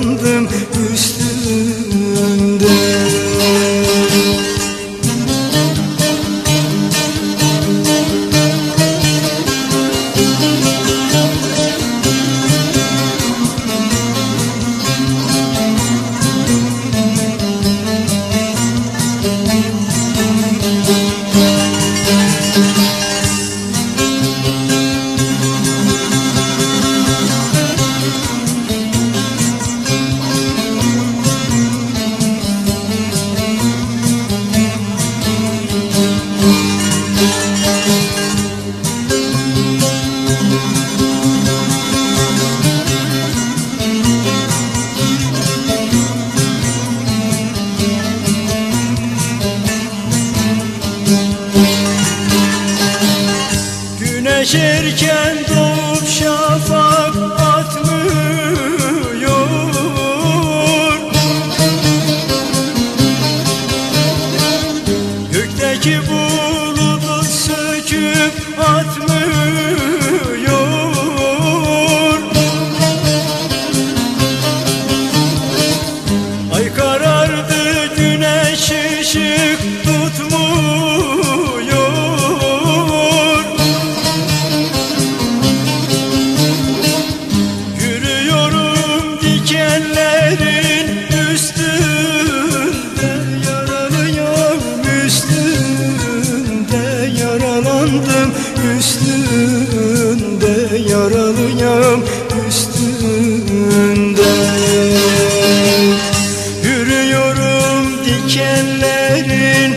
yandım üstünde Müzik Güneş erken doğup şafak atmıyor. Gökteki bu yandım Üstünde yaralıyım üstünde. Yürüyorum dikenlerin